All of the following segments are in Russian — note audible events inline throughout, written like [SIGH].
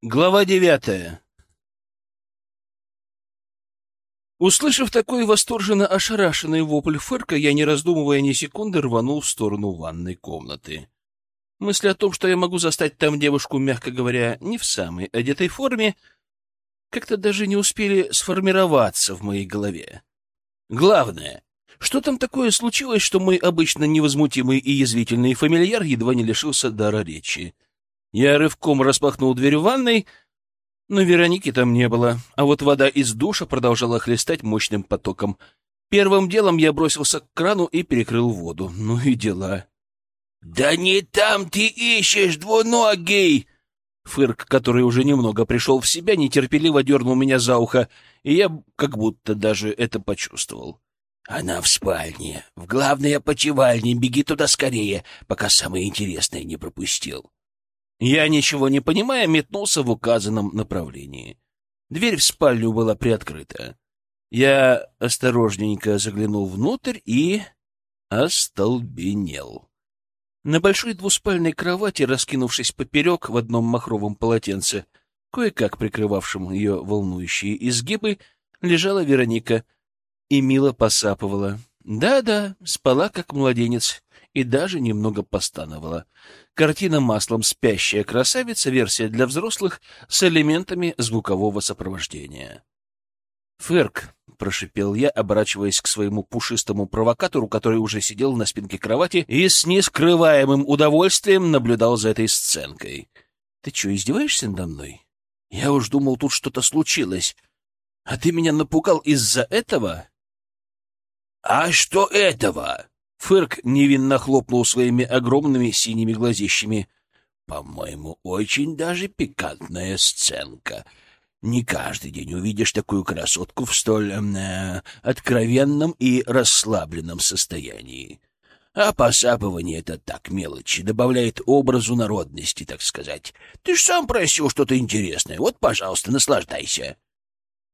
Глава девятая Услышав такой восторженно ошарашенный вопль Фырка, я, не раздумывая ни секунды, рванул в сторону ванной комнаты. Мысли о том, что я могу застать там девушку, мягко говоря, не в самой одетой форме, как-то даже не успели сформироваться в моей голове. Главное, что там такое случилось, что мой обычно невозмутимый и язвительный фамильяр едва не лишился дара речи? Я рывком распахнул дверь в ванной, но Вероники там не было, а вот вода из душа продолжала хлестать мощным потоком. Первым делом я бросился к крану и перекрыл воду. Ну и дела. «Да не там ты ищешь, двуногий!» Фырк, который уже немного пришел в себя, нетерпеливо дернул меня за ухо, и я как будто даже это почувствовал. «Она в спальне, в главной опочивальне. Беги туда скорее, пока самое интересное не пропустил». Я, ничего не понимая, метнулся в указанном направлении. Дверь в спальню была приоткрыта. Я осторожненько заглянул внутрь и остолбенел. На большой двуспальной кровати, раскинувшись поперек в одном махровом полотенце, кое-как прикрывавшем ее волнующие изгибы, лежала Вероника и мило посапывала. Да-да, спала как младенец и даже немного постановала. Картина маслом «Спящая красавица» версия для взрослых с элементами звукового сопровождения. «Ферк», — прошипел я, оборачиваясь к своему пушистому провокатору, который уже сидел на спинке кровати и с нескрываемым удовольствием наблюдал за этой сценкой. «Ты что, издеваешься надо мной? Я уж думал, тут что-то случилось. А ты меня напугал из-за этого?» «А что этого?» Фырк невинно хлопнул своими огромными синими глазищами. «По-моему, очень даже пикантная сценка. Не каждый день увидишь такую красотку в столь э, откровенном и расслабленном состоянии. А посапывание — это так мелочи, добавляет образу народности, так сказать. Ты ж сам просил что-то интересное. Вот, пожалуйста, наслаждайся».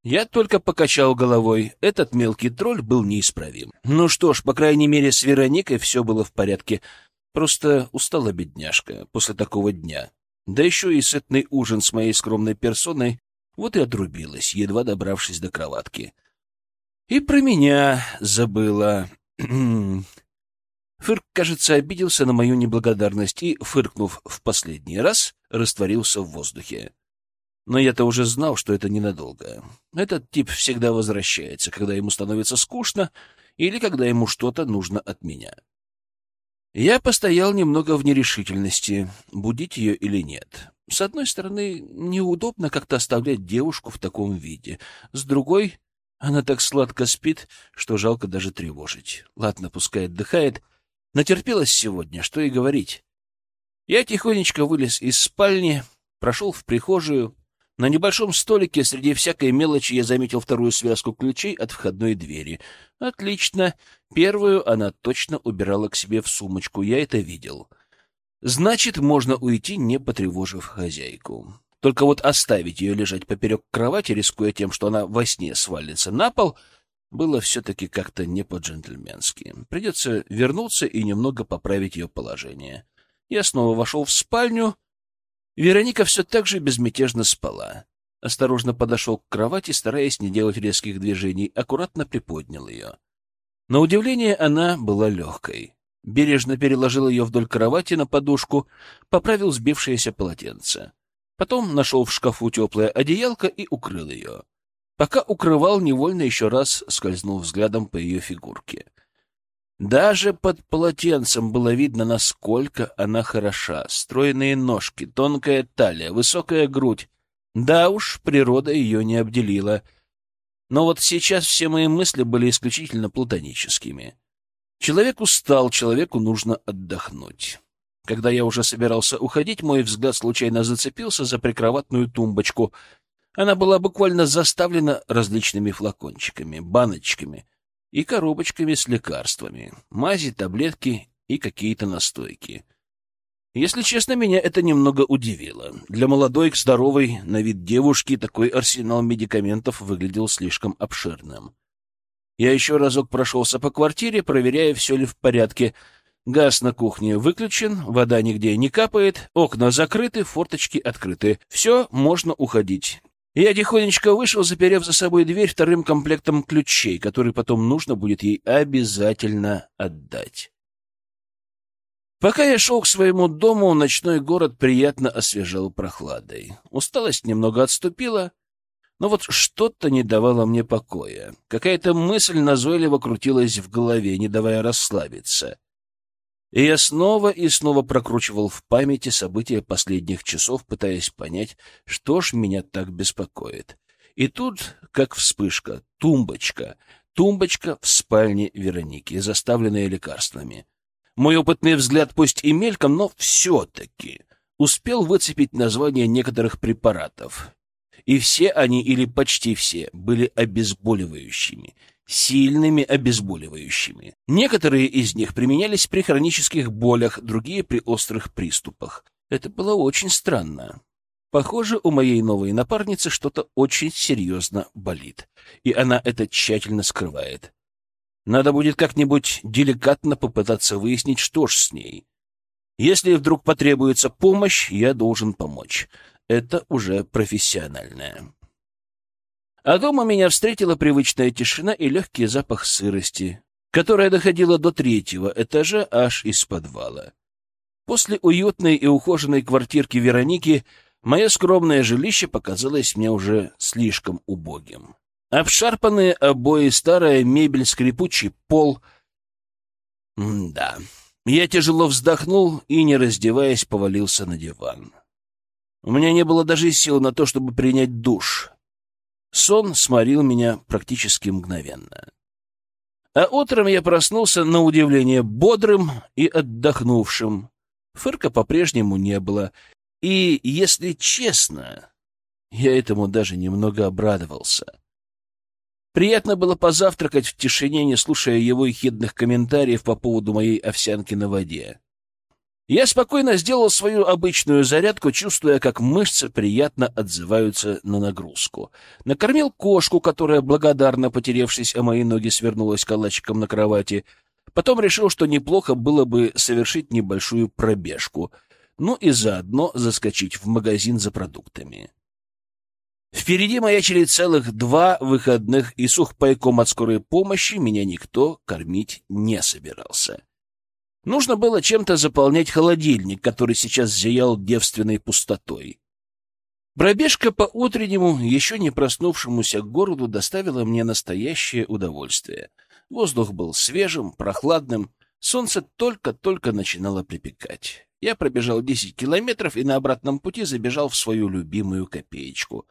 Я только покачал головой. Этот мелкий тролль был неисправим. Ну что ж, по крайней мере, с Вероникой все было в порядке. Просто устала бедняжка после такого дня. Да еще и сытный ужин с моей скромной персоной вот и отрубилась, едва добравшись до кроватки. И про меня забыла. [CLEARS THROAT] Фырк, кажется, обиделся на мою неблагодарность и, фыркнув в последний раз, растворился в воздухе. Но я-то уже знал, что это ненадолго. Этот тип всегда возвращается, когда ему становится скучно или когда ему что-то нужно от меня. Я постоял немного в нерешительности, будить ее или нет. С одной стороны, неудобно как-то оставлять девушку в таком виде. С другой, она так сладко спит, что жалко даже тревожить. Ладно, пускай отдыхает. Натерпелась сегодня, что и говорить. Я тихонечко вылез из спальни, прошел в прихожую, на небольшом столике среди всякой мелочи я заметил вторую связку ключей от входной двери. Отлично. Первую она точно убирала к себе в сумочку, я это видел. Значит, можно уйти, не потревожив хозяйку. Только вот оставить ее лежать поперек кровати, рискуя тем, что она во сне свалится на пол, было все-таки как-то не по-джентльменски. Придется вернуться и немного поправить ее положение. Я снова вошел в спальню Вероника все так же безмятежно спала. Осторожно подошел к кровати, стараясь не делать резких движений, аккуратно приподнял ее. На удивление она была легкой. Бережно переложил ее вдоль кровати на подушку, поправил сбившееся полотенце. Потом нашел в шкафу теплое одеялко и укрыл ее. Пока укрывал, невольно еще раз скользнул взглядом по ее фигурке. Даже под полотенцем было видно, насколько она хороша. Стройные ножки, тонкая талия, высокая грудь. Да уж, природа ее не обделила. Но вот сейчас все мои мысли были исключительно платоническими. Человек устал, человеку нужно отдохнуть. Когда я уже собирался уходить, мой взгляд случайно зацепился за прикроватную тумбочку. Она была буквально заставлена различными флакончиками, баночками — и коробочками с лекарствами, мази, таблетки и какие-то настойки. Если честно, меня это немного удивило. Для молодой, здоровой, на вид девушки такой арсенал медикаментов выглядел слишком обширным. Я еще разок прошелся по квартире, проверяя, все ли в порядке, Газ на кухне выключен, вода нигде не капает, окна закрыты, форточки открыты. Все, можно уходить. Я тихонечко вышел, заперев за собой дверь вторым комплектом ключей, который потом нужно будет ей обязательно отдать. Пока я шел к своему дому, ночной город приятно освежал прохладой. Усталость немного отступила, но вот что-то не давало мне покоя. Какая-то мысль назойливо крутилась в голове, не давая расслабиться. И я снова и снова прокручивал в памяти события последних часов, пытаясь понять, что ж меня так беспокоит. И тут, как вспышка, тумбочка, тумбочка в спальне Вероники, заставленная лекарствами. Мой опытный взгляд, пусть и мельком, но все-таки успел выцепить название некоторых препаратов. И все они, или почти все, были обезболивающими — сильными обезболивающими. Некоторые из них применялись при хронических болях, другие — при острых приступах. Это было очень странно. Похоже, у моей новой напарницы что-то очень серьезно болит, и она это тщательно скрывает. Надо будет как-нибудь деликатно попытаться выяснить, что ж с ней. Если вдруг потребуется помощь, я должен помочь. Это уже профессиональное. А дома меня встретила привычная тишина и легкий запах сырости, которая доходила до третьего этажа аж из подвала. После уютной и ухоженной квартирки Вероники мое скромное жилище показалось мне уже слишком убогим. Обшарпанные обои, старая мебель, скрипучий пол. М да. Я тяжело вздохнул и, не раздеваясь, повалился на диван. У меня не было даже сил на то, чтобы принять душ. Сон сморил меня практически мгновенно. А утром я проснулся на удивление бодрым и отдохнувшим. Фырка по-прежнему не было. И, если честно, я этому даже немного обрадовался. Приятно было позавтракать в тишине, не слушая его ехидных комментариев по поводу моей овсянки на воде. Я спокойно сделал свою обычную зарядку, чувствуя, как мышцы приятно отзываются на нагрузку. Накормил кошку, которая, благодарно потеревшись о мои ноги, свернулась калачиком на кровати. Потом решил, что неплохо было бы совершить небольшую пробежку, ну и заодно заскочить в магазин за продуктами. Впереди маячили целых два выходных, и сухпайком от скорой помощи меня никто кормить не собирался. Нужно было чем-то заполнять холодильник, который сейчас зиял девственной пустотой. Пробежка по утреннему, еще не проснувшемуся городу доставила мне настоящее удовольствие. Воздух был свежим, прохладным, солнце только-только начинало припекать. Я пробежал 10 километров и на обратном пути забежал в свою любимую копеечку.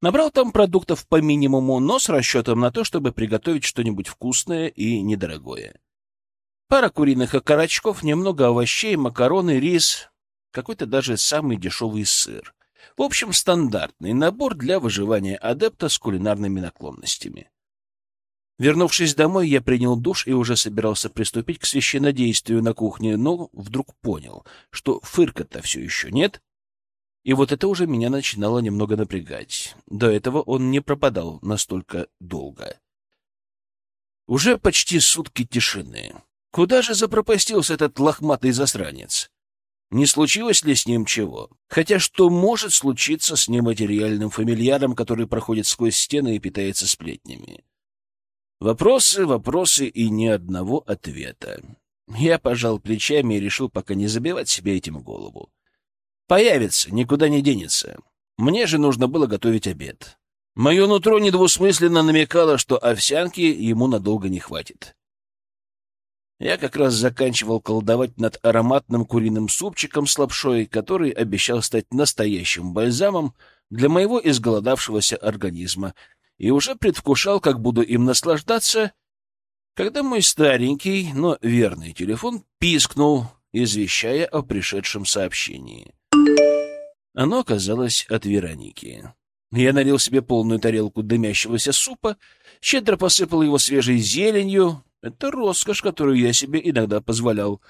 Набрал там продуктов по минимуму, но с расчетом на то, чтобы приготовить что-нибудь вкусное и недорогое. Пара куриных окорочков, немного овощей, макароны, рис, какой-то даже самый дешевый сыр. В общем, стандартный набор для выживания адепта с кулинарными наклонностями. Вернувшись домой, я принял душ и уже собирался приступить к священнодействию на кухне, но вдруг понял, что фырка-то все еще нет, и вот это уже меня начинало немного напрягать. До этого он не пропадал настолько долго. Уже почти сутки тишины. Куда же запропастился этот лохматый засранец? Не случилось ли с ним чего? Хотя что может случиться с нематериальным фамильяром, который проходит сквозь стены и питается сплетнями? Вопросы, вопросы и ни одного ответа. Я пожал плечами и решил пока не забивать себе этим голову. Появится, никуда не денется. Мне же нужно было готовить обед. Мое нутро недвусмысленно намекало, что овсянки ему надолго не хватит. Я как раз заканчивал колдовать над ароматным куриным супчиком с лапшой, который обещал стать настоящим бальзамом для моего изголодавшегося организма, и уже предвкушал, как буду им наслаждаться, когда мой старенький, но верный телефон пискнул, извещая о пришедшем сообщении. Оно оказалось от Вероники. Я налил себе полную тарелку дымящегося супа, щедро посыпал его свежей зеленью, это роскошь, которую я себе иногда позволял.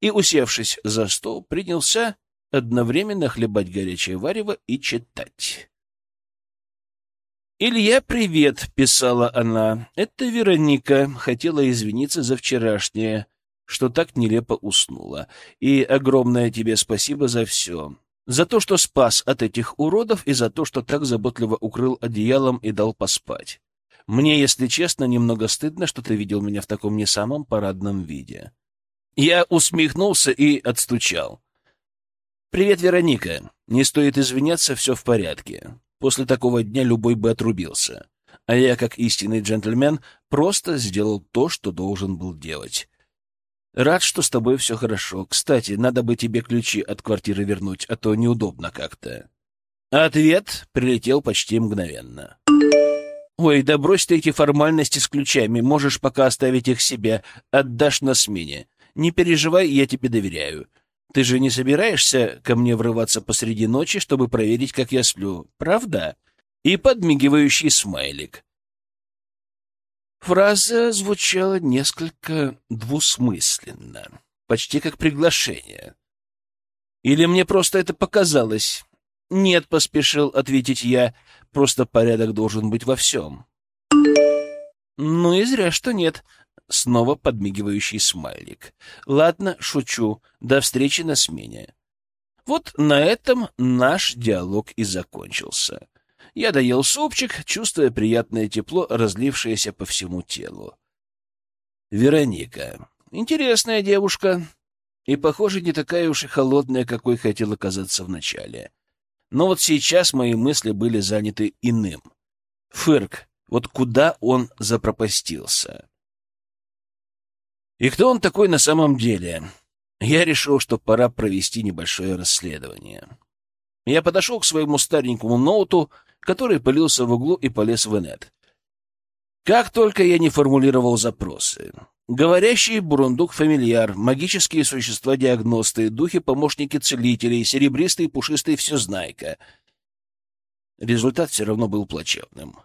И, усевшись за стол, принялся одновременно хлебать горячее варево и читать. «Илья, привет!» — писала она. «Это Вероника. Хотела извиниться за вчерашнее. что так нелепо уснула. И огромное тебе спасибо за все. За то, что спас от этих уродов, и за то, что так заботливо укрыл одеялом и дал поспать. Мне, если честно, немного стыдно, что ты видел меня в таком не самом парадном виде. Я усмехнулся и отстучал. «Привет, Вероника. Не стоит извиняться, все в порядке. После такого дня любой бы отрубился. А я, как истинный джентльмен, просто сделал то, что должен был делать. Рад, что с тобой все хорошо. Кстати, надо бы тебе ключи от квартиры вернуть, а то неудобно как-то». Ответ прилетел почти мгновенно. «Ой, да брось ты эти формальности с ключами, можешь пока оставить их себе, отдашь на смене. Не переживай, я тебе доверяю. Ты же не собираешься ко мне врываться посреди ночи, чтобы проверить, как я сплю, правда?» И подмигивающий смайлик. Фраза звучала несколько двусмысленно, почти как приглашение. Или мне просто это показалось? Нет, поспешил ответить я, просто порядок должен быть во всем. Ну и зря, что нет. Снова подмигивающий смайлик. Ладно, шучу. До встречи на смене. Вот на этом наш диалог и закончился. Я доел супчик, чувствуя приятное тепло, разлившееся по всему телу. Вероника. Интересная девушка. И, похоже, не такая уж и холодная, какой хотела казаться вначале. Но вот сейчас мои мысли были заняты иным. Фырк. Вот куда он запропастился? И кто он такой на самом деле? Я решил, что пора провести небольшое расследование. Я подошел к своему старенькому ноуту, который пылился в углу и полез в инет. Как только я не формулировал запросы. Говорящий бурундук-фамильяр, магические существа-диагносты, духи-помощники целителей, серебристый пушистый всезнайка. Результат все равно был плачевным.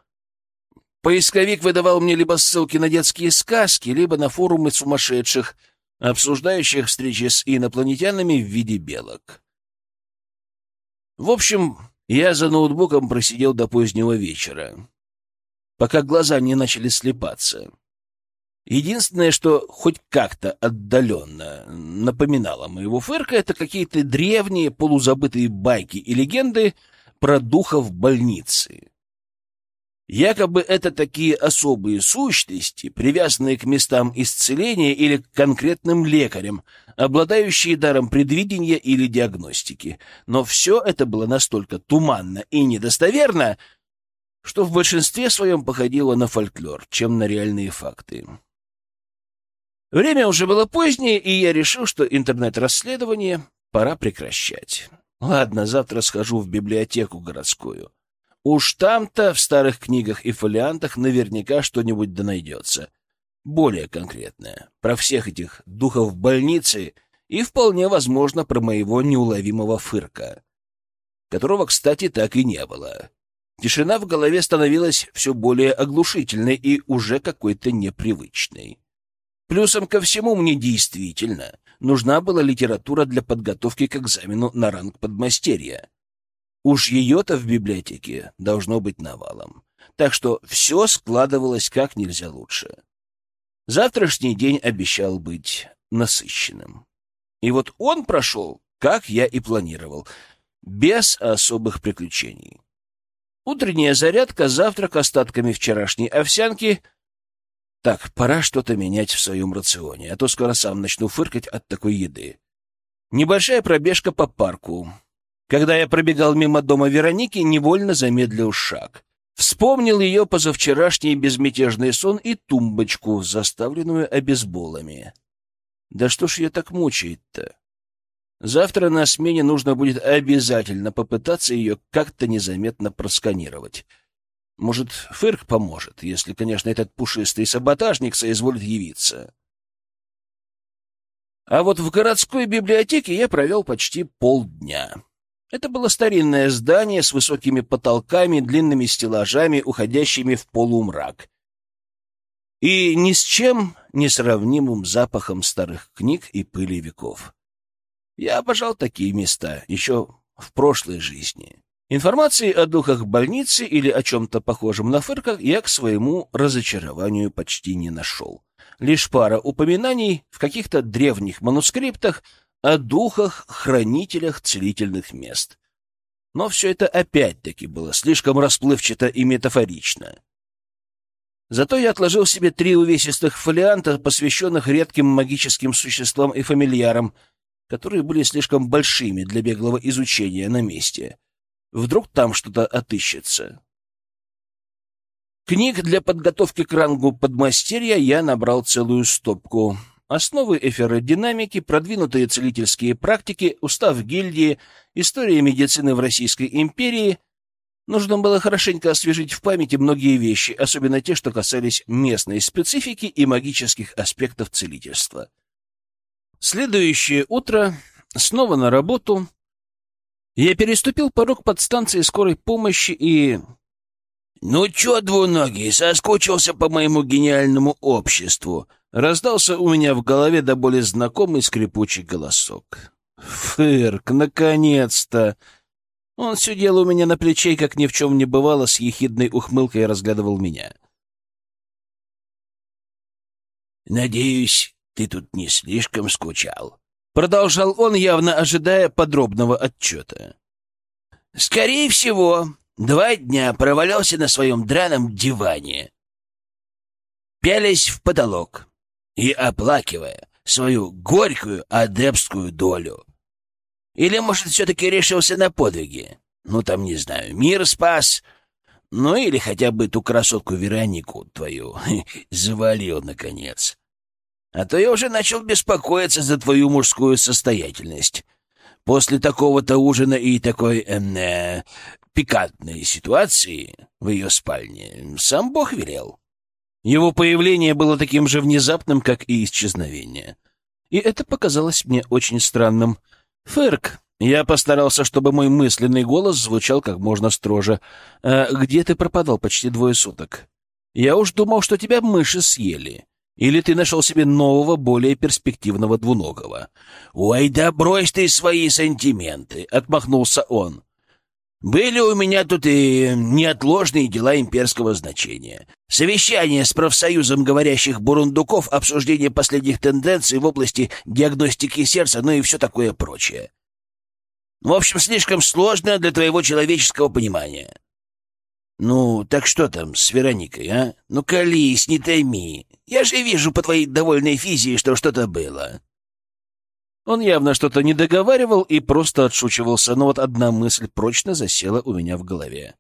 Поисковик выдавал мне либо ссылки на детские сказки, либо на форумы сумасшедших, обсуждающих встречи с инопланетянами в виде белок. В общем, я за ноутбуком просидел до позднего вечера, пока глаза не начали слепаться. Единственное, что хоть как-то отдаленно напоминало моего фырка, это какие-то древние полузабытые байки и легенды про духов больницы. Якобы это такие особые сущности, привязанные к местам исцеления или к конкретным лекарям, обладающие даром предвидения или диагностики. Но все это было настолько туманно и недостоверно, что в большинстве своем походило на фольклор, чем на реальные факты. Время уже было позднее, и я решил, что интернет-расследование пора прекращать. Ладно, завтра схожу в библиотеку городскую. Уж там-то в старых книгах и фолиантах наверняка что-нибудь да найдется. Более конкретное. Про всех этих духов больницы и вполне возможно про моего неуловимого фырка, которого, кстати, так и не было. Тишина в голове становилась все более оглушительной и уже какой-то непривычной. Плюсом ко всему мне действительно нужна была литература для подготовки к экзамену на ранг подмастерья. Уж ее-то в библиотеке должно быть навалом. Так что все складывалось как нельзя лучше. Завтрашний день обещал быть насыщенным. И вот он прошел, как я и планировал, без особых приключений. Утренняя зарядка, завтрак остатками вчерашней овсянки. Так, пора что-то менять в своем рационе, а то скоро сам начну фыркать от такой еды. Небольшая пробежка по парку. Когда я пробегал мимо дома Вероники, невольно замедлил шаг. Вспомнил ее позавчерашний безмятежный сон и тумбочку, заставленную обезболами. Да что ж ее так мучает-то? Завтра на смене нужно будет обязательно попытаться ее как-то незаметно просканировать. Может, Фырк поможет, если, конечно, этот пушистый саботажник соизволит явиться. А вот в городской библиотеке я провел почти полдня. Это было старинное здание с высокими потолками, длинными стеллажами, уходящими в полумрак. И ни с чем не сравнимым запахом старых книг и пыли веков. Я обожал такие места еще в прошлой жизни. Информации о духах больницы или о чем-то похожем на фырках я к своему разочарованию почти не нашел. Лишь пара упоминаний в каких-то древних манускриптах о духах-хранителях целительных мест. Но все это опять-таки было слишком расплывчато и метафорично. Зато я отложил себе три увесистых фолианта, посвященных редким магическим существам и фамильярам, которые были слишком большими для беглого изучения на месте. Вдруг там что-то отыщется. Книг для подготовки к рангу подмастерья я набрал целую стопку. Основы эфиродинамики, продвинутые целительские практики, устав гильдии, история медицины в Российской империи. Нужно было хорошенько освежить в памяти многие вещи, особенно те, что касались местной специфики и магических аспектов целительства. Следующее утро, снова на работу, я переступил порог подстанции скорой помощи и «Ну чё, двуногий, соскучился по моему гениальному обществу?» Раздался у меня в голове до боли знакомый скрипучий голосок. «Фырк, наконец-то!» Он сидел у меня на плече как ни в чем не бывало, с ехидной ухмылкой разглядывал меня. «Надеюсь, ты тут не слишком скучал?» Продолжал он, явно ожидая подробного отчета. «Скорее всего, Два дня провалялся на своем драном диване, пялись в потолок и оплакивая свою горькую адепскую долю. Или, может, все-таки решился на подвиги? Ну, там, не знаю, мир спас. Ну, или хотя бы ту красотку Веронику твою [LAUGHS] завалил, наконец. А то я уже начал беспокоиться за твою мужскую состоятельность. После такого-то ужина и такой эм, э, пикантной ситуации в ее спальне сам Бог велел. Его появление было таким же внезапным, как и исчезновение. И это показалось мне очень странным. «Фырк!» Я постарался, чтобы мой мысленный голос звучал как можно строже. «А где ты пропадал почти двое суток? Я уж думал, что тебя мыши съели. Или ты нашел себе нового, более перспективного двуногого?» «Ой, да брось ты свои сантименты!» — отмахнулся он. Были у меня тут и неотложные дела имперского значения. Совещание с профсоюзом говорящих бурундуков, обсуждение последних тенденций в области диагностики сердца, ну и все такое прочее. В общем, слишком сложно для твоего человеческого понимания. Ну, так что там с Вероникой, а? Ну, колись, не тайми. Я же вижу по твоей довольной физии, что что-то было. Он явно что-то не договаривал и просто отшучивался, но вот одна мысль прочно засела у меня в голове.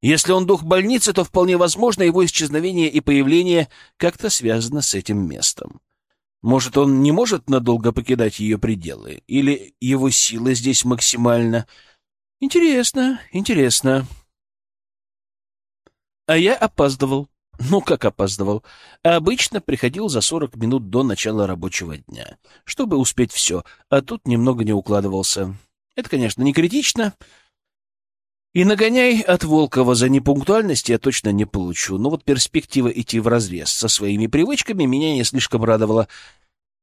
Если он дух больницы, то вполне возможно его исчезновение и появление как-то связано с этим местом. Может, он не может надолго покидать ее пределы? Или его сила здесь максимальна? Интересно, интересно. А я опаздывал. Ну, как опаздывал. Обычно приходил за сорок минут до начала рабочего дня, чтобы успеть все, а тут немного не укладывался. Это, конечно, не критично. И нагоняй от Волкова за непунктуальность я точно не получу, но вот перспектива идти вразрез со своими привычками меня не слишком радовала.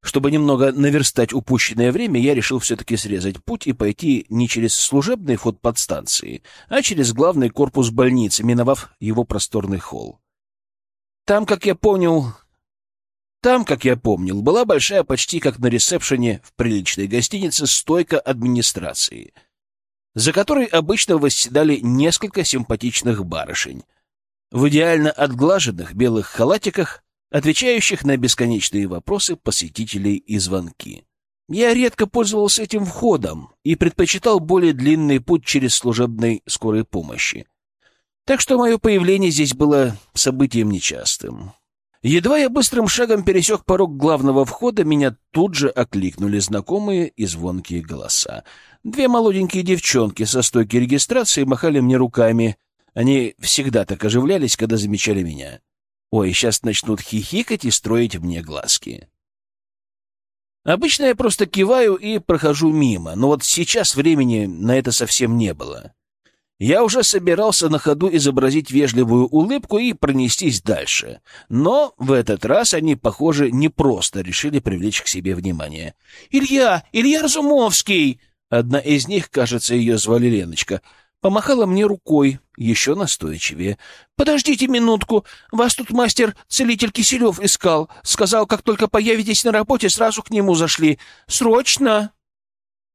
Чтобы немного наверстать упущенное время, я решил все-таки срезать путь и пойти не через служебный вход подстанции, а через главный корпус больницы, миновав его просторный холл. Там, как я понял... Там, как я помнил, была большая, почти как на ресепшене в приличной гостинице, стойка администрации, за которой обычно восседали несколько симпатичных барышень в идеально отглаженных белых халатиках, отвечающих на бесконечные вопросы посетителей и звонки. Я редко пользовался этим входом и предпочитал более длинный путь через служебной скорой помощи. Так что мое появление здесь было событием нечастым. Едва я быстрым шагом пересек порог главного входа, меня тут же окликнули знакомые и звонкие голоса. Две молоденькие девчонки со стойки регистрации махали мне руками. Они всегда так оживлялись, когда замечали меня. Ой, сейчас начнут хихикать и строить мне глазки. Обычно я просто киваю и прохожу мимо, но вот сейчас времени на это совсем не было. Я уже собирался на ходу изобразить вежливую улыбку и пронестись дальше. Но в этот раз они, похоже, не просто решили привлечь к себе внимание. «Илья! Илья Разумовский!» Одна из них, кажется, ее звали Леночка, помахала мне рукой, еще настойчивее. «Подождите минутку, вас тут мастер-целитель Киселев искал. Сказал, как только появитесь на работе, сразу к нему зашли. Срочно!»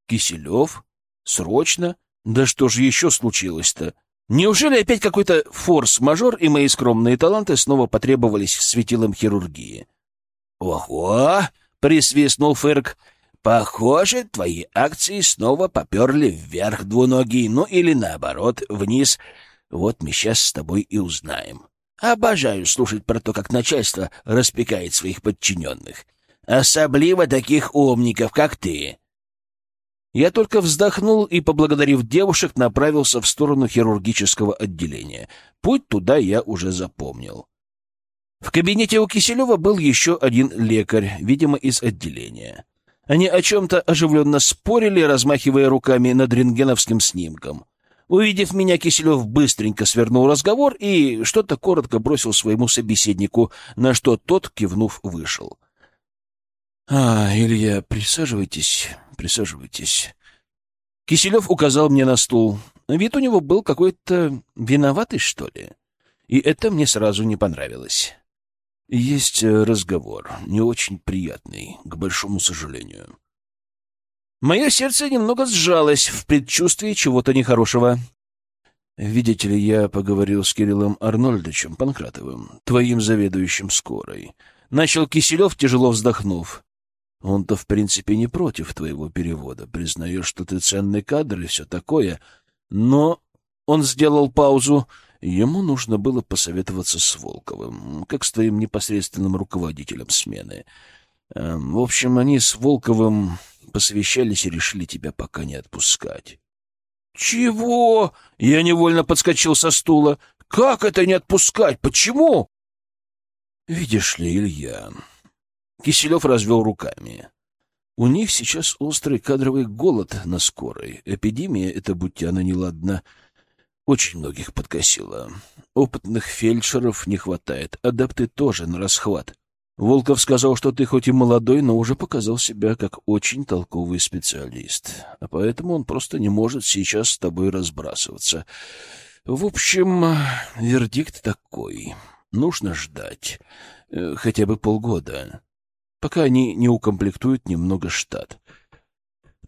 «Киселев? Срочно? Да что же еще случилось-то? Неужели опять какой-то форс-мажор, и мои скромные таланты снова потребовались в светилом хирургии?» «Ого!» — присвистнул Фырк. Похоже, твои акции снова поперли вверх двуногие, ну или наоборот, вниз. Вот мы сейчас с тобой и узнаем. Обожаю слушать про то, как начальство распекает своих подчиненных. Особливо таких умников, как ты. Я только вздохнул и, поблагодарив девушек, направился в сторону хирургического отделения. Путь туда я уже запомнил. В кабинете у Киселева был еще один лекарь, видимо, из отделения. Они о чем-то оживленно спорили, размахивая руками над рентгеновским снимком. Увидев меня, Киселев быстренько свернул разговор и что-то коротко бросил своему собеседнику, на что тот, кивнув, вышел. — А, Илья, присаживайтесь, присаживайтесь. Киселев указал мне на стул. Вид у него был какой-то виноватый, что ли. И это мне сразу не понравилось. Есть э, разговор, не очень приятный, к большому сожалению. Мое сердце немного сжалось в предчувствии чего-то нехорошего. Видите ли, я поговорил с Кириллом Арнольдовичем Панкратовым, твоим заведующим скорой. Начал Киселев, тяжело вздохнув. Он-то, в принципе, не против твоего перевода. Признаешь, что ты ценный кадр и все такое. Но он сделал паузу. Ему нужно было посоветоваться с Волковым, как с твоим непосредственным руководителем смены. Эм, в общем, они с Волковым посовещались и решили тебя пока не отпускать. «Чего?» — я невольно подскочил со стула. «Как это не отпускать? Почему?» «Видишь ли, Илья...» Киселев развел руками. «У них сейчас острый кадровый голод на скорой. Эпидемия — это, будь она неладна, — очень многих подкосило. Опытных фельдшеров не хватает, адапты тоже на расхват. Волков сказал, что ты хоть и молодой, но уже показал себя как очень толковый специалист, а поэтому он просто не может сейчас с тобой разбрасываться. В общем, вердикт такой. Нужно ждать. Э, хотя бы полгода. Пока они не укомплектуют немного штат.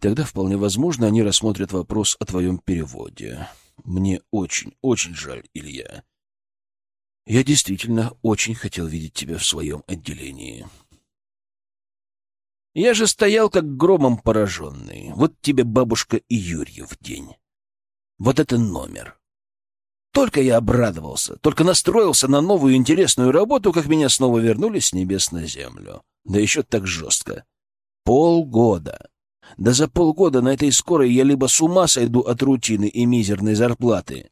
Тогда вполне возможно, они рассмотрят вопрос о твоем переводе. Мне очень, очень жаль, Илья. Я действительно очень хотел видеть тебя в своем отделении. Я же стоял как громом пораженный. Вот тебе бабушка и Юрьев день. Вот это номер. Только я обрадовался, только настроился на новую интересную работу, как меня снова вернули с небес на землю. Да еще так жестко. Полгода. Да за полгода на этой скорой я либо с ума сойду от рутины и мизерной зарплаты,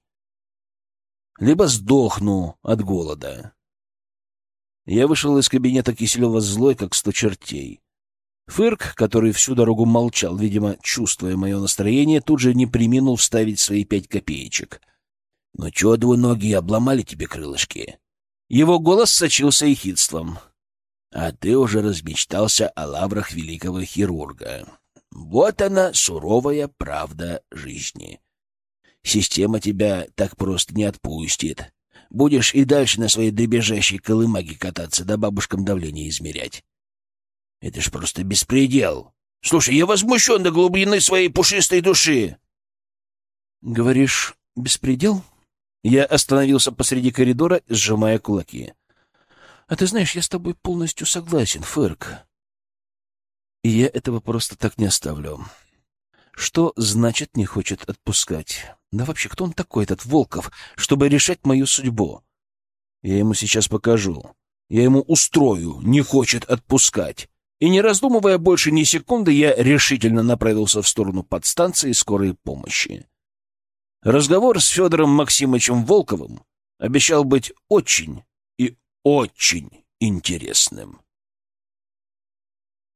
либо сдохну от голода. Я вышел из кабинета Киселева злой, как сто чертей. Фырк, который всю дорогу молчал, видимо, чувствуя мое настроение, тут же не приминул вставить свои пять копеечек. — Ну чё, двуногие, обломали тебе крылышки? Его голос сочился ехидством. — А ты уже размечтался о лаврах великого хирурга. Вот она, суровая правда жизни. Система тебя так просто не отпустит. Будешь и дальше на своей дребезжащей колымаге кататься, да бабушкам давление измерять. Это ж просто беспредел. Слушай, я возмущен до глубины своей пушистой души. Говоришь, беспредел? Я остановился посреди коридора, сжимая кулаки. А ты знаешь, я с тобой полностью согласен, Фырк. И я этого просто так не оставлю. Что значит не хочет отпускать? Да вообще, кто он такой, этот Волков, чтобы решать мою судьбу? Я ему сейчас покажу. Я ему устрою, не хочет отпускать. И не раздумывая больше ни секунды, я решительно направился в сторону подстанции скорой помощи. Разговор с Федором Максимовичем Волковым обещал быть очень и очень интересным.